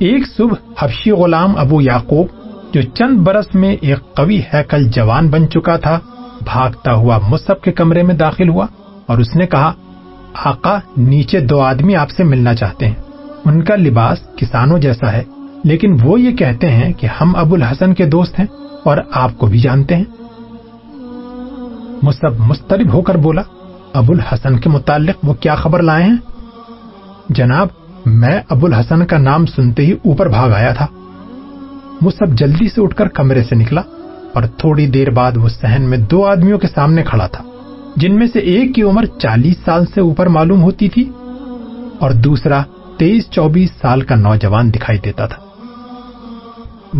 ایک صبح حبشی غلام ابو یعقوب، جو چند برس میں ایک قوی ہیکل جوان بن چکا تھا، بھاگتا ہوا مصحف کے کمرے میں داخل ہوا اور اس نے کہا، آقا، نیچے دو آدمی آپ سے ملنا چاہتے ہیں۔ ان کا لباس کسانوں جیسا ہے، لیکن وہ یہ کہتے ہیں کہ ہم ابو الحسن کے دوست ہیں اور آپ کو بھی جانتے ہیں۔ مصب مسترب ہو کر بولا، ابو الحسن کے متعلق وہ کیا خبر لائے ہیں؟ جناب میں ابو الحسن کا نام سنتے ہی اوپر بھاگ آیا تھا۔ مصب جلدی سے اٹھ کر کمرے سے نکلا اور تھوڑی دیر بعد وہ سہن میں دو آدمیوں کے سامنے کھڑا تھا، جن میں سے ایک کی عمر چالیس سال سے اوپر معلوم ہوتی تھی اور دوسرا تیئیس چوبیس سال کا نوجوان دکھائی دیتا تھا۔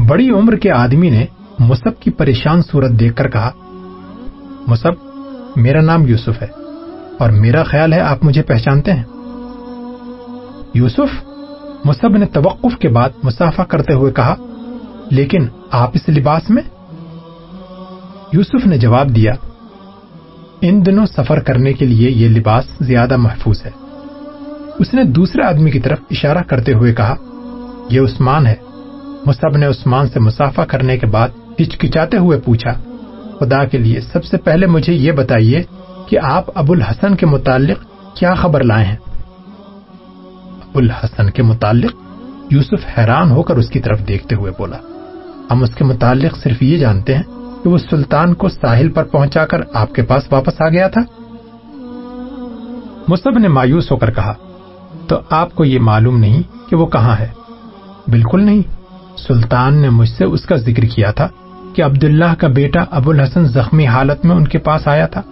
بڑی عمر کے آدمی نے مصب کی پریشان صورت دیکھ کر کہا مصب میرا نام یوسف ہے اور میرا خیال ہے آپ مجھے پہچانتے ہیں۔ یوسف مصب نے توقف کے بعد مسافہ کرتے ہوئے کہا، لیکن آپ اس لباس میں؟ یوسف نے جواب دیا، ان دنوں سفر کرنے کے لیے یہ لباس زیادہ محفوظ ہے۔ اس نے دوسرے آدمی کی طرف اشارہ کرتے ہوئے کہا، یہ عثمان ہے۔ مصب نے عثمان سے مسافہ کرنے کے بعد ہچکچاتے ہوئے پوچھا، خدا کے لیے سب سے پہلے مجھے یہ بتائیے کہ آپ ابو الحسن کے متعلق کیا خبر لائے ہیں؟ الحسن کے متعلق یوسف حیران ہو کر اس کی طرف دیکھتے ہوئے بولا، ہم اس کے متعلق صرف یہ جانتے ہیں کہ وہ سلطان کو ساحل پر پہنچا کر آپ کے پاس واپس آ گیا تھا۔ مصب نے مایوس ہو کر کہا، تو آپ کو یہ معلوم نہیں کہ وہ کہاں ہے؟ بالکل نہیں۔ سلطان نے مجھ سے اس کا ذکر کیا تھا کہ عبداللہ کا بیٹا ابو الحسن زخمی حالت میں ان کے پاس آیا تھا۔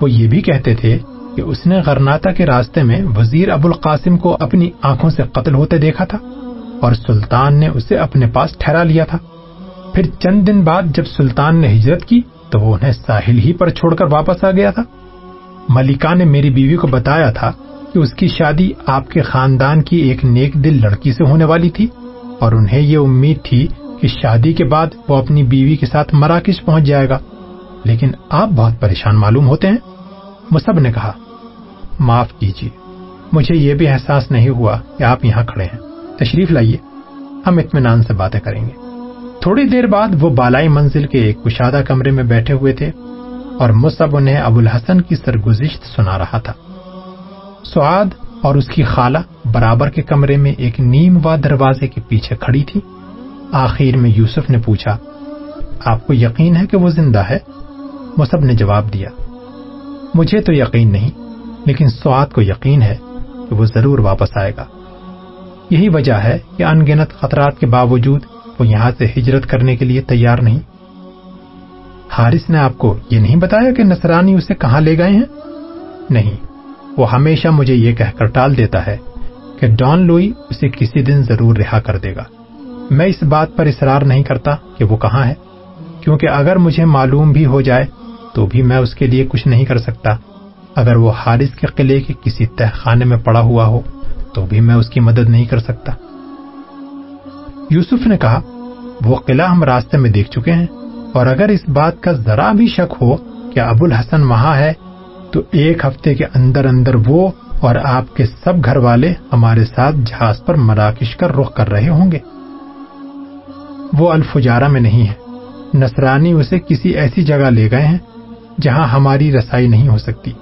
وہ یہ بھی کہتے تھے کہ اس نے غرناتا کے راستے میں وزیر ابو القاسم کو اپنی آنکھوں سے قتل ہوتے دیکھا تھا اور سلطان نے اسے اپنے پاس ٹھہرا لیا تھا۔ پھر چند دن بعد جب سلطان نے ہجرت کی تو وہ انہیں ساحل ہی پر چھوڑ کر واپس آ گیا تھا۔ ملکہ نے میری بیوی کو بتایا تھا کہ اس کی شادی آپ کے خاندان کی ایک نیک دل لڑکی سے ہونے والی تھی اور انہیں یہ امید تھی کہ شادی کے بعد وہ اپنی بیوی کے ساتھ مراکش پہنچ جائے گا۔ لیکن آپ بہت پریشان معلوم ہوتے ہیں۔ مصب نے کہا معاف کیجیے۔ مجھے یہ بھی احساس نہیں ہوا کہ آپ یہاں کھڑے ہیں۔ تشریف لائیے۔ ہم اطمینان سے باتیں کریں گے۔ تھوڑی دیر بعد وہ بالائی منزل کے ایک کشادہ کمرے میں بیٹھے ہوئے تھے اور مصب انہیں ابو الحسن کی سرگزشت سنا رہا تھا۔ سعاد اور اس کی خالہ برابر کے کمرے میں ایک نیم و دروازے کے پیچھے کھڑی تھی۔ آخر میں یوسف نے پوچھا، آپ کو یقین ہے کہ وہ زندہ ہے؟ مصب نے جواب دیا، مجھے تو یقین نہیں۔ لیکن سعاد کو یقین ہے کہ وہ ضرور واپس آئے گا۔ یہی وجہ ہے کہ ان گنت خطرات کے باوجود وہ یہاں سے ہجرت کرنے کے لیے تیار نہیں۔ حارث نے آپ کو یہ نہیں بتایا کہ نصرانی اسے کہاں لے گئے ہیں؟ نہیں، وہ ہمیشہ مجھے یہ کہہ کر ٹال دیتا ہے کہ ڈان لوئی اسے کسی دن ضرور رہا کر دے گا۔ میں اس بات پر اصرار نہیں کرتا کہ وہ کہاں ہے، کیونکہ اگر مجھے معلوم بھی ہو جائے تو بھی میں اس کے لیے کچھ نہیں کر سکتا۔ اگر وہ حارث کے قلعے کے کسی تہ خانے میں پڑا ہوا ہو، تو بھی میں اس کی مدد نہیں کر سکتا۔ یوسف نے کہا، وہ قلعہ ہم راستے میں دیکھ چکے ہیں، اور اگر اس بات کا ذرا بھی شک ہو کہ ابو الحسن وہاں ہے، تو ایک ہفتے کے اندر اندر وہ اور آپ کے سب گھر والے ہمارے ساتھ جہاز پر مراکش کا رخ کر رہے ہوں گے۔ وہ الفجارہ میں نہیں ہے۔ نصرانی اسے کسی ایسی جگہ لے گئے ہیں جہاں ہماری رسائی نہیں ہو سکتی۔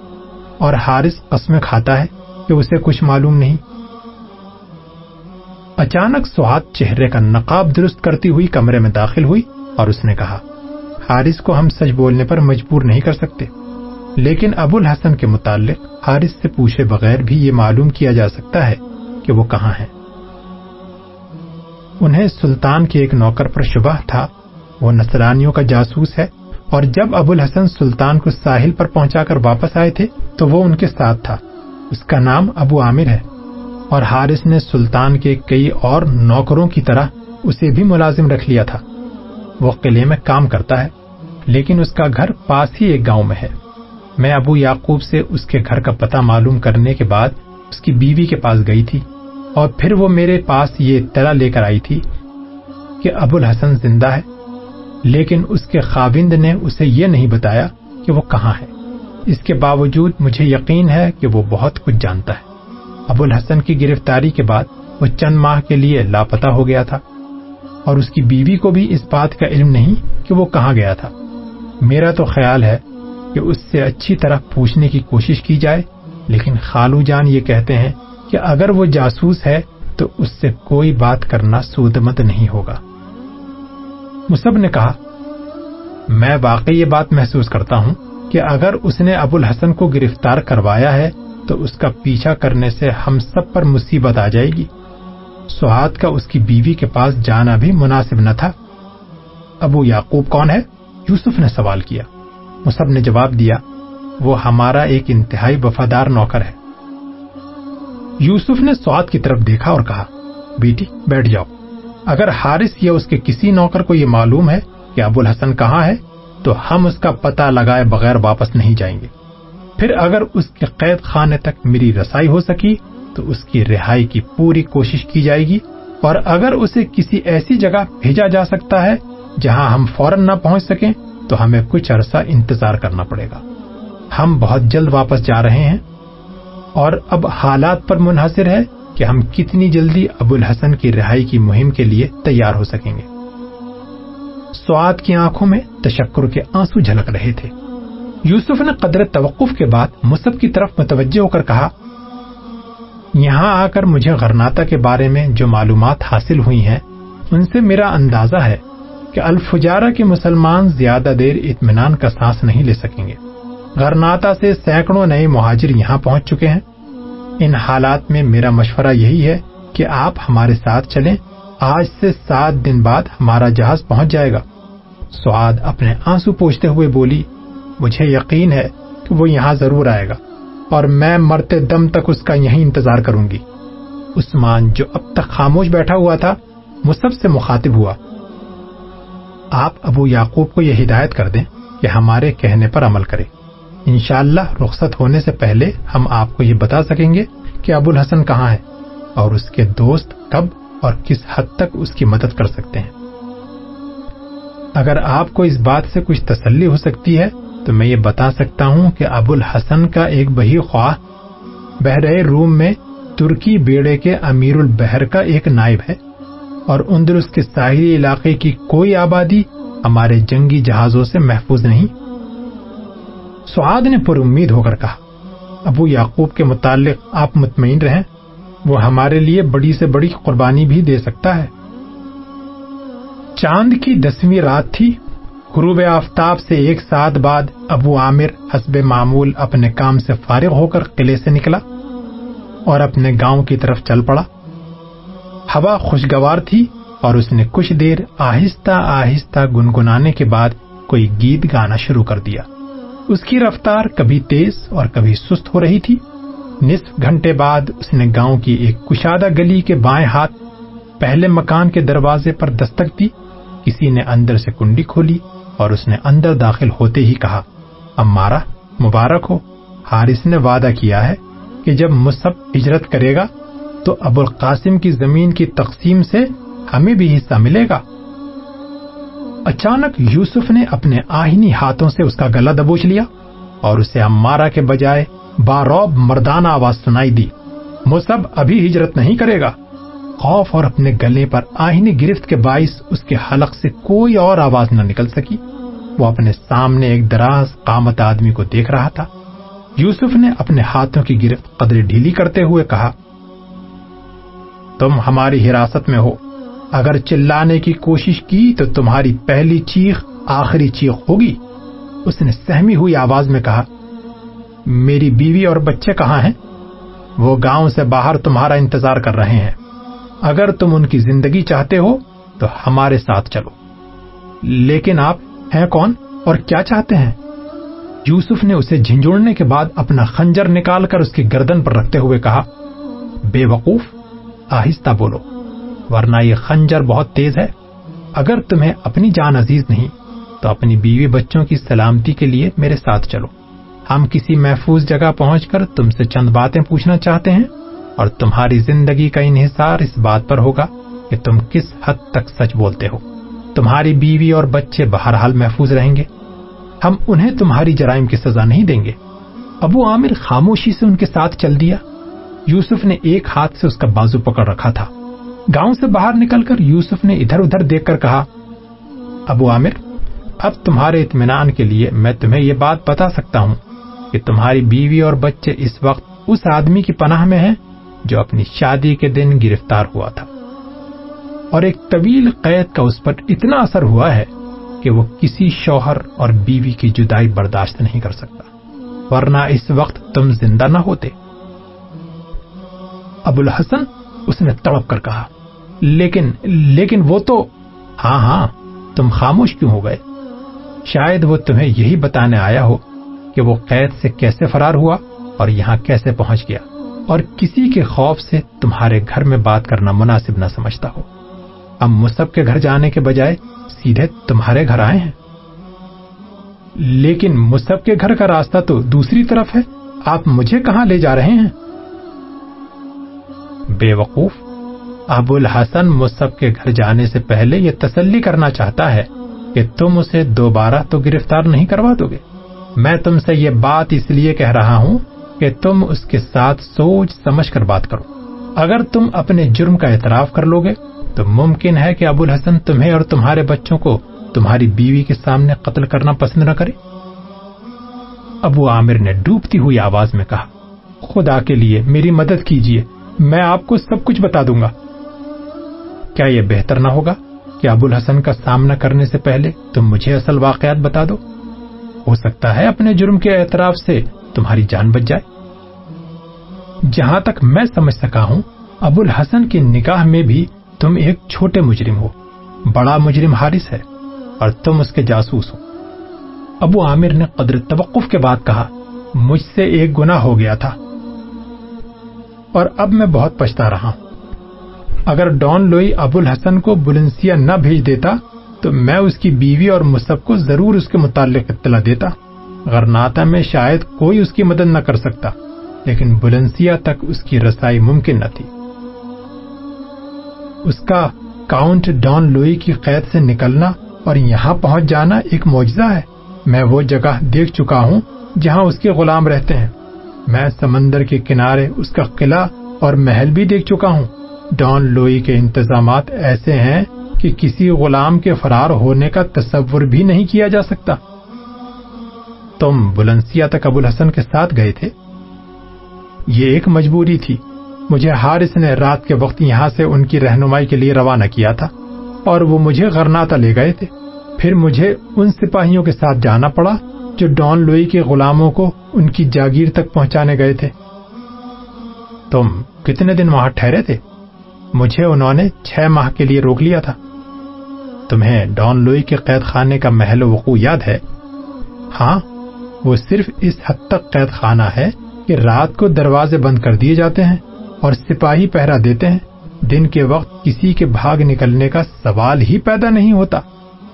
اور حارث قسمیں کھاتا ہے کہ اسے کچھ معلوم نہیں۔ اچانک سواد چہرے کا نقاب درست کرتی ہوئی کمرے میں داخل ہوئی اور اس نے کہا، حارث کو ہم سچ بولنے پر مجبور نہیں کر سکتے۔ لیکن ابو الحسن کے متعلق حارث سے پوچھے بغیر بھی یہ معلوم کیا جا سکتا ہے کہ وہ کہاں ہے انہیں سلطان کے ایک نوکر پر شبہ تھا۔ وہ نصرانیوں کا جاسوس ہے اور جب ابو الحسن سلطان کو ساحل پر پہنچا کر واپس آئے تھے، تو وہ ان کے ساتھ تھا۔ اس کا نام ابو عامر ہے۔ اور حارث نے سلطان کے کئی اور نوکروں کی طرح اسے بھی ملازم رکھ لیا تھا۔ وہ قلعے میں کام کرتا ہے، لیکن اس کا گھر پاس ہی ایک گاؤں میں ہے۔ میں ابو یعقوب سے اس کے گھر کا پتہ معلوم کرنے کے بعد اس کی بیوی کے پاس گئی تھی۔ اور پھر وہ میرے پاس یہ اطلاع لے کر آئی تھی کہ ابو الحسن زندہ ہے۔ لیکن اس کے خاوند نے اسے یہ نہیں بتایا کہ وہ کہاں ہے۔ اس کے باوجود مجھے یقین ہے کہ وہ بہت کچھ جانتا ہے۔ ابو الحسن کی گرفتاری کے بعد وہ چند ماہ کے لیے لاپتا ہو گیا تھا۔ اور اس کی بیوی کو بھی اس بات کا علم نہیں کہ وہ کہاں گیا تھا۔ میرا تو خیال ہے کہ اس سے اچھی طرح پوچھنے کی کوشش کی جائے، لیکن خالو جان یہ کہتے ہیں کہ اگر وہ جاسوس ہے تو اس سے کوئی بات کرنا سود مت نہیں ہوگا۔ مصب نے کہا، میں واقعی یہ بات محسوس کرتا ہوں کہ اگر اس نے ابو الحسن کو گرفتار کروایا ہے، تو اس کا پیچھا کرنے سے ہم سب پر مصیبت آ جائے گی۔ سہاد کا اس کی بیوی کے پاس جانا بھی مناسب نہ تھا۔ ابو یعقوب کون ہے؟ یوسف نے سوال کیا۔ مصب نے جواب دیا، وہ ہمارا ایک انتہائی وفادار نوکر ہے۔ یوسف نے سواد کی طرف دیکھا اور کہا، بیٹی، بیٹھ جاؤ۔ اگر حارث یا اس کے کسی نوکر کو یہ معلوم ہے کہ ابو الحسن کہاں ہے، تو ہم اس کا پتہ لگائے بغیر واپس نہیں جائیں گے۔ پھر اگر اس کے قید خانے تک میری رسائی ہو سکی، تو اس کی رہائی کی پوری کوشش کی جائے گی۔ اور اگر اسے کسی ایسی جگہ بھیجا جا سکتا ہے جہاں ہم فوراً نہ پہنچ سکیں، تو ہمیں کچھ عرصہ انتظار کرنا پڑے گا۔ ہم بہت جلد واپس جا رہے ہیں اور اب حالات پر منحصر ہے کہ ہم کتنی جلدی ابو الحسن کی رہائی کی مہم کے لیے تیار ہو سکیں گے۔ سواد کی آنکھوں میں تشکر کے آنسو جھلک رہے تھے۔ یوسف نے قدر توقف کے بعد مصب کی طرف متوجہ ہو کر کہا، یہاں آ کر مجھے غرناتا کے بارے میں جو معلومات حاصل ہوئی ہیں، ان سے میرا اندازہ ہے کہ الفجارہ کے مسلمان زیادہ دیر اطمینان کا سانس نہیں لے سکیں گے۔ غرناتا سے سینکڑوں نئے مہاجر یہاں پہنچ چکے ہیں۔ ان حالات میں میرا مشورہ یہی ہے کہ آپ ہمارے ساتھ چلیں۔ آج سے سات دن بعد ہمارا جہاز پہنچ جائے گا۔ سعاد اپنے آنسو پوچھتے ہوئے بولی، مجھے یقین ہے کہ وہ یہاں ضرور آئے گا، اور میں مرتے دم تک اس کا یہیں انتظار کروں گی۔ عثمان جو اب تک خاموش بیٹھا ہوا تھا مصب سے مخاطب ہوا۔ آپ ابو یعقوب کو یہ ہدایت کر دیں کہ ہمارے کہنے پر عمل کرے انشاءاللہ رخصت ہونے سے پہلے ہم آپ کو یہ بتا سکیں گے کہ ابو الحسن کہاں ہے اور اس کے دوست کب اور کس حد تک اس کی مدد کر سکتے ہیں۔ اگر آپ کو اس بات سے کچھ تسلی ہو سکتی ہے تو میں یہ بتا سکتا ہوں کہ ابو الحسن کا ایک بہی خواہ بحر روم میں ترکی بیڑے کے امیر البحر کا ایک نائب ہے اور اندرس کے ساحلی علاقے کی کوئی آبادی ہمارے جنگی جہازوں سے محفوظ نہیں۔ سعاد نے پر امید ہو کر کہا، ابو یعقوب کے متعلق آپ مطمئن رہیں، وہ ہمارے لیے بڑی سے بڑی قربانی بھی دے سکتا ہے. چاند کی دسویں رات تھی، غروب آفتاب سے ایک ساتھ بعد ابو عامر حسب معمول اپنے کام سے فارغ ہو کر قلعے سے نکلا اور اپنے گاؤں کی طرف چل پڑا۔ ہوا خوشگوار تھی اور اس نے کچھ دیر آہستہ آہستہ گنگنانے کے بعد کوئی گیت گانا شروع کر دیا۔ اس کی رفتار کبھی تیز اور کبھی سست ہو رہی تھی۔ نصف گھنٹے بعد اس نے گاؤں کی ایک کشادہ گلی کے بائیں ہاتھ پہلے مکان کے دروازے پر دستک دی۔ کسی نے اندر سے کنڈی کھولی اور اس نے اندر داخل ہوتے ہی کہا امارا مبارک ہو۔ حارث نے وعدہ کیا ہے کہ جب مصحف ہجرت کرے گا تو ابو القاسم کی زمین کی تقسیم سے ہمیں بھی حصہ ملے گا۔ اچانک یوسف نے اپنے آہنی ہاتھوں سے اس کا گلا دبوچ لیا اور اسے امارا کے بجائے باروب مردانہ آواز سنائی دی۔ مصب ابھی ہجرت نہیں کرے گا۔ خوف اور اپنے گلے پر آہنی گرفت کے باعث اس کے حلق سے کوئی اور آواز نہ نکل سکی۔ وہ اپنے سامنے ایک دراز قامت آدمی کو دیکھ رہا تھا۔ یوسف نے اپنے ہاتھوں کی گرفت قدر ڈھیلی کرتے ہوئے کہا، تم ہماری حراست میں ہو۔ اگر چلانے کی کوشش کی تو تمہاری پہلی چیخ آخری چیخ ہوگی۔ اس نے سہمی ہوئی آواز میں کہا، میری بیوی اور بچے کہاں ہیں؟ وہ گاؤں سے باہر تمہارا انتظار کر رہے ہیں۔ اگر تم ان کی زندگی چاہتے ہو تو ہمارے ساتھ چلو۔ لیکن آپ ہیں کون اور کیا چاہتے ہیں؟ یوسف نے اسے جھنجھوڑنے کے بعد اپنا خنجر نکال کر اس کی گردن پر رکھتے ہوئے کہا، بے وقوف، آہستہ بولو۔ ورنہ یہ خنجر بہت تیز ہے۔ اگر تمہیں اپنی جان عزیز نہیں، تو اپنی بیوی بچوں کی سلامتی کے لیے میرے ساتھ چلو۔ ہم کسی محفوظ جگہ پہنچ کر تم سے چند باتیں پوچھنا چاہتے ہیں اور تمہاری زندگی کا انحصار اس بات پر ہوگا کہ تم کس حد تک سچ بولتے ہو۔ تمہاری بیوی اور بچے بہرحال محفوظ رہیں گے۔ ہم انہیں تمہاری جرائم کی سزا نہیں دیں گے۔ ابو عامر خاموشی سے ان کے ساتھ چل دیا۔ یوسف نے ایک ہاتھ سے اس کا بازو پکڑ رکھا تھا۔ گاؤں سے باہر نکل کر یوسف نے ادھر ادھر دیکھ کر کہا، ابو عامر، اب تمہارے اطمینان کے لیے میں تمہیں یہ بات بتا سکتا ہوں کہ تمہاری بیوی اور بچے اس وقت اس آدمی کی پناہ میں ہیں جو اپنی شادی کے دن گرفتار ہوا تھا۔ اور ایک طویل قید کا اس پر اتنا اثر ہوا ہے کہ وہ کسی شوہر اور بیوی کی جدائی برداشت نہیں کر سکتا، ورنہ اس وقت تم زندہ نہ ہوتے۔ ابو الحسن اس نے تڑپ کر کہا لیکن لیکن وہ تو ہاں ہاں تم خاموش کیوں ہو گئے؟ شاید وہ تمہیں یہی بتانے آیا ہو کہ وہ قید سے کیسے فرار ہوا اور یہاں کیسے پہنچ گیا۔ اور کسی کے خوف سے تمہارے گھر میں بات کرنا مناسب نہ سمجھتا ہو۔ اب مصب کے گھر جانے کے بجائے سیدھے تمہارے گھر آئے ہیں۔ لیکن مصب کے گھر کا راستہ تو دوسری طرف ہے۔ آپ مجھے کہاں لے جا رہے ہیں؟ بے وقوف۔ ابو الحسن مصب کے گھر جانے سے پہلے یہ تسلی کرنا چاہتا ہے کہ تم اسے دوبارہ تو گرفتار نہیں کروا دو گے۔ میں تم سے یہ بات اس لیے کہہ رہا ہوں کہ تم اس کے ساتھ سوچ سمجھ کر بات کرو۔ اگر تم اپنے جرم کا اعتراف کر لو گے، تو ممکن ہے کہ ابو الحسن تمہیں اور تمہارے بچوں کو تمہاری بیوی کے سامنے قتل کرنا پسند نہ کرے۔ ابو عامر نے ڈوبتی ہوئی آواز میں کہا، خدا کے لیے میری مدد کیجیے میں آپ کو سب کچھ بتا دوں گا۔ کیا یہ بہتر نہ ہوگا کہ ابو الحسن کا سامنا کرنے سے پہلے تم مجھے اصل واقعات بتا دو؟ ہو سکتا ہے اپنے جرم کے اعتراف سے تمہاری جان بچ جائے۔ جہاں تک میں سمجھ سکا ہوں، ابو الحسن کی نکاح میں بھی تم ایک چھوٹے مجرم ہو، بڑا مجرم حارث ہے اور تم اس کے جاسوس ہو۔ ابو عامر نے قدر توقف کے بعد کہا، مجھ سے ایک گنا ہو گیا تھا۔ اور اب میں بہت پچھتا رہا ہوں۔ اگر ڈان لوئی ابو الحسن کو بلنسیا نہ بھیج دیتا، تو میں اس کی بیوی اور مصب کو ضرور اس کے متعلق اطلاع دیتا۔ غرناتا میں شاید کوئی اس کی مدد نہ کر سکتا، لیکن بلنسیا تک اس کی رسائی ممکن نہ تھی۔ اس کا کاؤنٹ ڈان لوئی کی قید سے نکلنا اور یہاں پہنچ جانا ایک معجزہ ہے۔ میں وہ جگہ دیکھ چکا ہوں جہاں اس کے غلام رہتے ہیں۔ میں سمندر کے کنارے اس کا قلعہ اور محل بھی دیکھ چکا ہوں۔ ڈان لوئی کے انتظامات ایسے ہیں کہ کسی غلام کے فرار ہونے کا تصور بھی نہیں کیا جا سکتا۔ تم بلنسیا تک ابو الحسن کے ساتھ گئے تھے؟ یہ ایک مجبوری تھی۔ مجھے ہارس نے رات کے وقت یہاں سے ان کی رہنمائی کے لیے روانہ کیا تھا اور وہ مجھے غرناتا لے گئے تھے۔ پھر مجھے ان سپاہیوں کے ساتھ جانا پڑا جو ڈان لوئی کے غلاموں کو ان کی جاگیر تک پہنچانے گئے تھے۔ تم کتنے دن وہاں ٹھہرے تھے؟ مجھے انہوں نے چھ ماہ کے لیے روک لیا تھا۔ تمہیں ڈان لوئی کے قید خانے کا محل وقوع یاد ہے؟ ہاں وہ صرف اس حد تک قید خانہ ہے کہ رات کو دروازے بند کر دیے جاتے ہیں اور سپاہی پہرا دیتے ہیں۔ دن کے وقت کسی کے بھاگ نکلنے کا سوال ہی پیدا نہیں ہوتا۔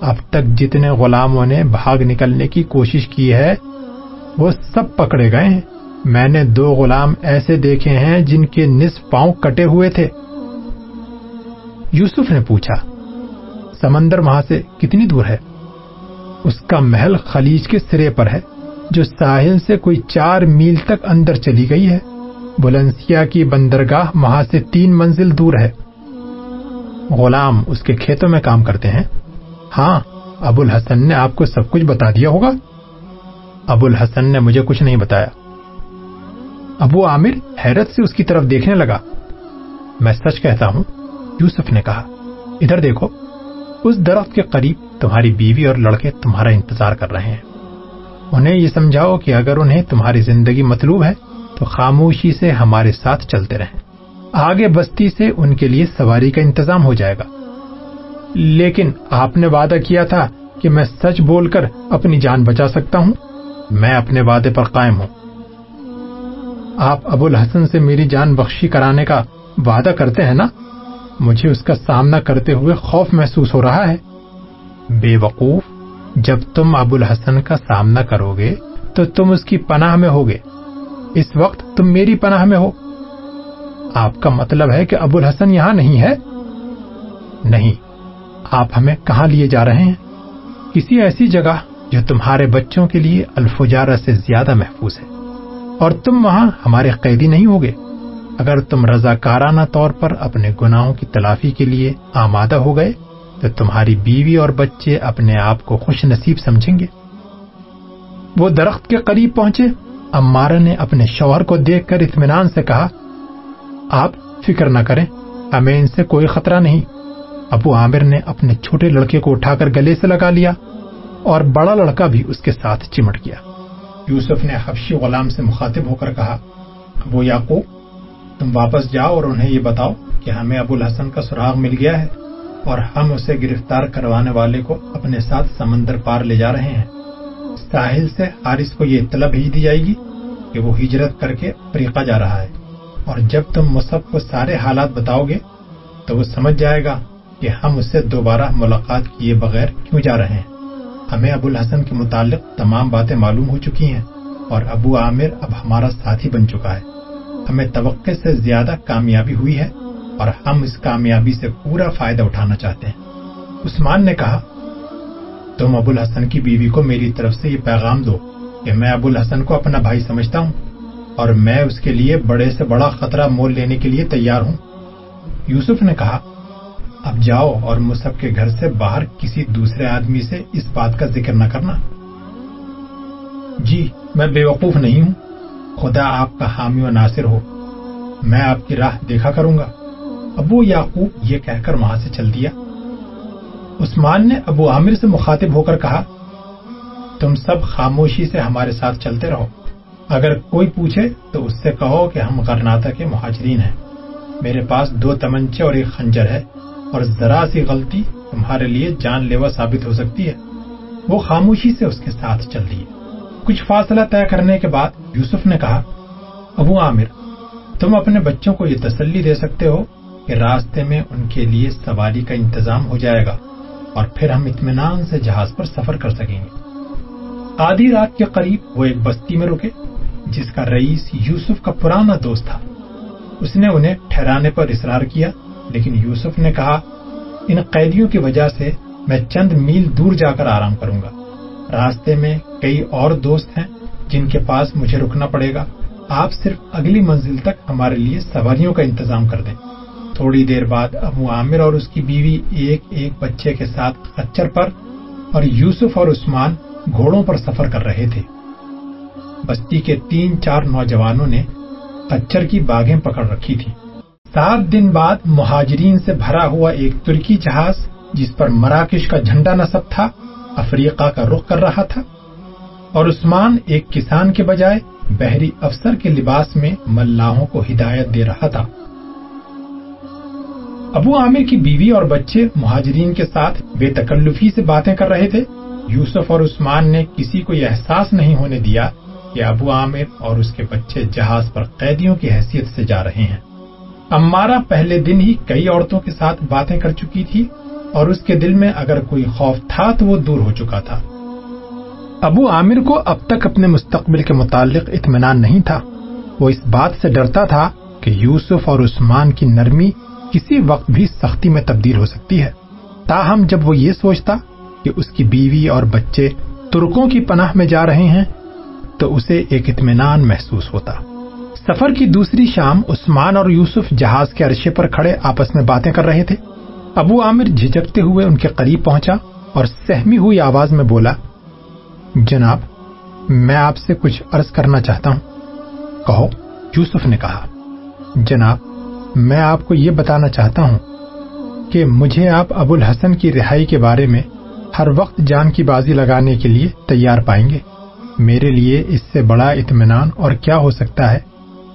اب تک جتنے غلاموں نے بھاگ نکلنے کی کوشش کی ہے، وہ سب پکڑے گئے ہیں۔ میں نے دو غلام ایسے دیکھے ہیں جن کے نصف پاؤں کٹے ہوئے تھے۔ یوسف نے پوچھا، سمندر وہاں سے کتنی دور ہے؟ اس کا محل خلیج کے سرے پر ہے، جو ساحل سے کوئی چار میل تک اندر چلی گئی ہے۔ بلنسیا کی بندرگاہ وہاں سے تین منزل دور ہے۔ غلام اس کے کھیتوں میں کام کرتے ہیں۔ ہاں ابو الحسن نے آپ کو سب کچھ بتا دیا ہوگا۔ ابو الحسن نے مجھے کچھ نہیں بتایا۔ ابو عامر حیرت سے اس کی طرف دیکھنے لگا۔ میں سچ کہتا ہوں یوسف نے کہا، ادھر دیکھو، اس درخت کے قریب تمہاری بیوی اور لڑکے تمہارا انتظار کر رہے ہیں۔ انہیں یہ سمجھاؤ کہ اگر انہیں تمہاری زندگی مطلوب ہے، تو خاموشی سے ہمارے ساتھ چلتے رہیں۔ آگے بستی سے ان کے لیے سواری کا انتظام ہو جائے گا۔ لیکن آپ نے وعدہ کیا تھا کہ میں سچ بول کر اپنی جان بچا سکتا ہوں؟ میں اپنے وعدے پر قائم ہوں۔ آپ ابو الحسن سے میری جان بخشی کرانے کا وعدہ کرتے ہیں نا؟ مجھے اس کا سامنا کرتے ہوئے خوف محسوس ہو رہا ہے۔ بے وقوف، جب تم ابو الحسن کا سامنا کرو گے، تو تم اس کی پناہ میں ہوگے۔ اس وقت تم میری پناہ میں ہو۔ آپ کا مطلب ہے کہ ابو الحسن یہاں نہیں ہے؟ نہیں۔ آپ ہمیں کہاں لیے جا رہے ہیں؟ کسی ایسی جگہ جو تمہارے بچوں کے لیے الفجارہ سے زیادہ محفوظ ہے۔ اور تم وہاں ہمارے قیدی نہیں ہوگے۔ اگر تم رضاکارانہ طور پر اپنے گناہوں کی تلافی کے لیے آمادہ ہو گئے، تو تمہاری بیوی اور بچے اپنے آپ کو خوش نصیب سمجھیں گے۔ وہ درخت کے قریب پہنچے۔ امارا نے اپنے شوہر کو دیکھ کر اطمینان سے کہا، آپ فکر نہ کریں، ہمیں ان سے کوئی خطرہ نہیں۔ ابو عامر نے اپنے چھوٹے لڑکے کو اٹھا کر گلے سے لگا لیا اور بڑا لڑکا بھی اس کے ساتھ چمٹ گیا۔ یوسف نے حفشی غلام سے مخاطب ہو کر کہا ابو یعقوب تم واپس جاؤ اور انہیں یہ بتاؤ کہ ہمیں ابو الحسن کا سراغ مل گیا ہے اور ہم اسے گرفتار کروانے والے کو اپنے ساتھ سمندر پار لے جا رہے ہیں۔ ساحل سے حارث کو یہ اطلاع بھیج دی جائے گی کہ وہ ہجرت کر کے افریقہ جا رہا ہے۔ اور جب تم مصحف کو سارے حالات بتاؤ گے تو وہ سمجھ جائے گا کہ ہم اس سے دوبارہ ملاقات کیے بغیر کیوں جا رہے ہیں۔ ہمیں ابو الحسن کے متعلق تمام باتیں معلوم ہو چکی ہیں اور ابو عامر اب ہمارا ساتھی بن چکا ہے۔ ہمیں توقع سے زیادہ کامیابی ہوئی ہے اور ہم اس کامیابی سے پورا فائدہ اٹھانا چاہتے ہیں۔ عثمان نے کہا، تم ابو الحسن کی بیوی کو میری طرف سے یہ پیغام دو کہ میں ابو الحسن کو اپنا بھائی سمجھتا ہوں اور میں اس کے لیے بڑے سے بڑا خطرہ مول لینے کے لیے تیار ہوں۔ یوسف نے کہا، اب جاؤ اور مصحف کے گھر سے باہر کسی دوسرے آدمی سے اس بات کا ذکر نہ کرنا۔ جی میں بے وقوف نہیں ہوں۔ خدا آپ کا حامی و ناصر ہو۔ میں آپ کی راہ دیکھا کروں گا۔ ابو یعقوب یہ کہہ کر وہاں سے چل دیا۔ عثمان نے ابو عامر سے مخاطب ہو کر کہا، تم سب خاموشی سے ہمارے ساتھ چلتے رہو۔ اگر کوئی پوچھے تو اس سے کہو کہ ہم غرناتا کے مہاجرین ہیں۔ میرے پاس دو تمنچے اور ایک خنجر ہے اور ذرا سی غلطی تمہارے لیے جان لیوا ثابت ہو سکتی ہے۔ وہ خاموشی سے اس کے ساتھ چل دی کچھ فاصلہ طے کرنے کے بعد یوسف نے کہا، ابو عامر، تم اپنے بچوں کو یہ تسلی دے سکتے ہو کہ راستے میں ان کے لیے سواری کا انتظام ہو جائے گا اور پھر ہم اطمینان سے جہاز پر سفر کر سکیں گے۔ آدھی رات کے قریب وہ ایک بستی میں رکے، جس کا رئیس یوسف کا پرانا دوست تھا۔ اس نے انہیں ٹھہرانے پر اصرار کیا، لیکن یوسف نے کہا، ان قیدیوں کی وجہ سے میں چند میل دور جا کر آرام کروں گا۔ راستے میں کئی اور دوست ہیں جن کے پاس مجھے رکنا پڑے گا۔ آپ صرف اگلی منزل تک ہمارے لیے سواریوں کا انتظام کر دیں۔ تھوڑی دیر بعد ابو عامر اور اس کی بیوی ایک ایک بچے کے ساتھ کچر پر اور یوسف اور عثمان گھوڑوں پر سفر کر رہے تھے۔ بستی کے تین چار نوجوانوں نے کچر کی باغیں پکڑ رکھی تھی سات دن بعد مہاجرین سے بھرا ہوا ایک ترکی جہاز جس پر مراکش کا جھنڈا نصب تھا افریقہ کا رخ کر رہا تھا اور عثمان ایک کسان کے بجائے بحری افسر کے لباس میں ملاحوں کو ہدایت دے رہا تھا۔ ابو عامر کی بیوی اور بچے مہاجرین کے ساتھ بے تکلفی سے باتیں کر رہے تھے۔ یوسف اور عثمان نے کسی کو یہ احساس نہیں ہونے دیا کہ ابو عامر اور اس کے بچے جہاز پر قیدیوں کی حیثیت سے جا رہے ہیں۔ امارا پہلے دن ہی کئی عورتوں کے ساتھ باتیں کر چکی تھی۔ اور اس کے دل میں اگر کوئی خوف تھا تو وہ دور ہو چکا تھا۔ ابو عامر کو اب تک اپنے مستقبل کے متعلق اطمینان نہیں تھا۔ وہ اس بات سے ڈرتا تھا کہ یوسف اور عثمان کی نرمی کسی وقت بھی سختی میں تبدیل ہو سکتی ہے۔ تاہم جب وہ یہ سوچتا کہ اس کی بیوی اور بچے ترکوں کی پناہ میں جا رہے ہیں، تو اسے ایک اطمینان محسوس ہوتا۔ سفر کی دوسری شام عثمان اور یوسف جہاز کے عرشے پر کھڑے آپس میں باتیں کر رہے تھے۔ ابو عامر جھجکتے ہوئے ان کے قریب پہنچا اور سہمی ہوئی آواز میں بولا، جناب، میں آپ سے کچھ عرض کرنا چاہتا ہوں۔ کہو، یوسف نے کہا، جناب، میں آپ کو یہ بتانا چاہتا ہوں کہ مجھے آپ ابو الحسن کی رہائی کے بارے میں ہر وقت جان کی بازی لگانے کے لیے تیار پائیں گے۔ میرے لیے اس سے بڑا اطمینان اور کیا ہو سکتا ہے